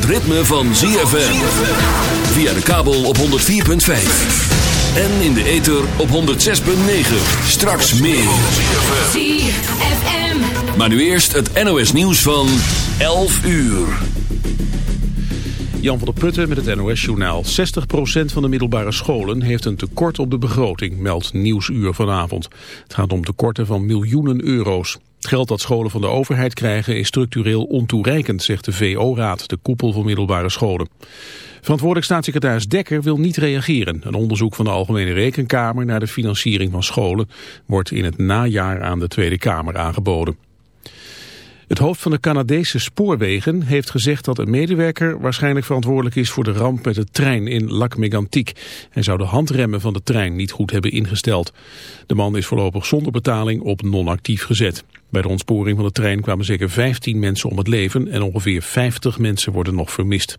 het ritme van ZFM. Via de kabel op 104.5. En in de ether op 106.9. Straks meer. ZFM. Maar nu eerst het NOS nieuws van 11 uur. Jan van der Putten met het NOS-journaal. 60% van de middelbare scholen heeft een tekort op de begroting, meldt Nieuwsuur vanavond. Het gaat om tekorten van miljoenen euro's. Het geld dat scholen van de overheid krijgen is structureel ontoereikend, zegt de VO-raad, de koepel van middelbare scholen. Verantwoordelijk staatssecretaris Dekker wil niet reageren. Een onderzoek van de Algemene Rekenkamer naar de financiering van scholen wordt in het najaar aan de Tweede Kamer aangeboden. Het hoofd van de Canadese spoorwegen heeft gezegd dat een medewerker waarschijnlijk verantwoordelijk is voor de ramp met de trein in Lac-Mégantic. Hij zou de handremmen van de trein niet goed hebben ingesteld. De man is voorlopig zonder betaling op non-actief gezet. Bij de ontsporing van de trein kwamen zeker 15 mensen om het leven en ongeveer 50 mensen worden nog vermist.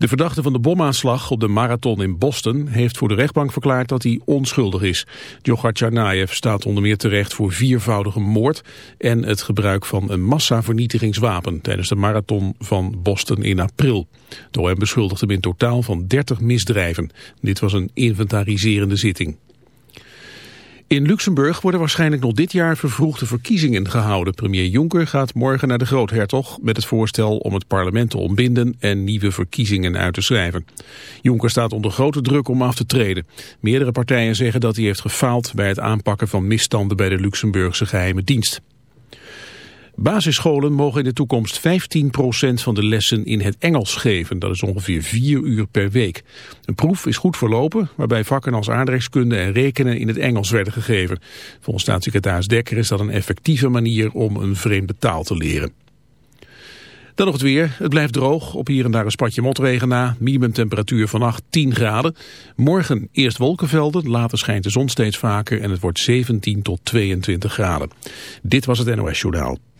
De verdachte van de bomaanslag op de marathon in Boston heeft voor de rechtbank verklaard dat hij onschuldig is. Djokhar Tsarnaev staat onder meer terecht voor viervoudige moord en het gebruik van een massavernietigingswapen tijdens de marathon van Boston in april. De OM beschuldigt hem in totaal van 30 misdrijven. Dit was een inventariserende zitting. In Luxemburg worden waarschijnlijk nog dit jaar vervroegde verkiezingen gehouden. Premier Juncker gaat morgen naar de groothertog met het voorstel om het parlement te ontbinden en nieuwe verkiezingen uit te schrijven. Juncker staat onder grote druk om af te treden. Meerdere partijen zeggen dat hij heeft gefaald bij het aanpakken van misstanden bij de Luxemburgse geheime dienst. Basisscholen mogen in de toekomst 15% van de lessen in het Engels geven. Dat is ongeveer 4 uur per week. Een proef is goed verlopen, waarbij vakken als aardrijkskunde en rekenen in het Engels werden gegeven. Volgens staatssecretaris Dekker is dat een effectieve manier om een vreemde taal te leren. Dan nog het weer. Het blijft droog. Op hier en daar een spatje motregen na. Minimumtemperatuur vannacht 10 graden. Morgen eerst wolkenvelden. Later schijnt de zon steeds vaker. En het wordt 17 tot 22 graden. Dit was het NOS Journaal.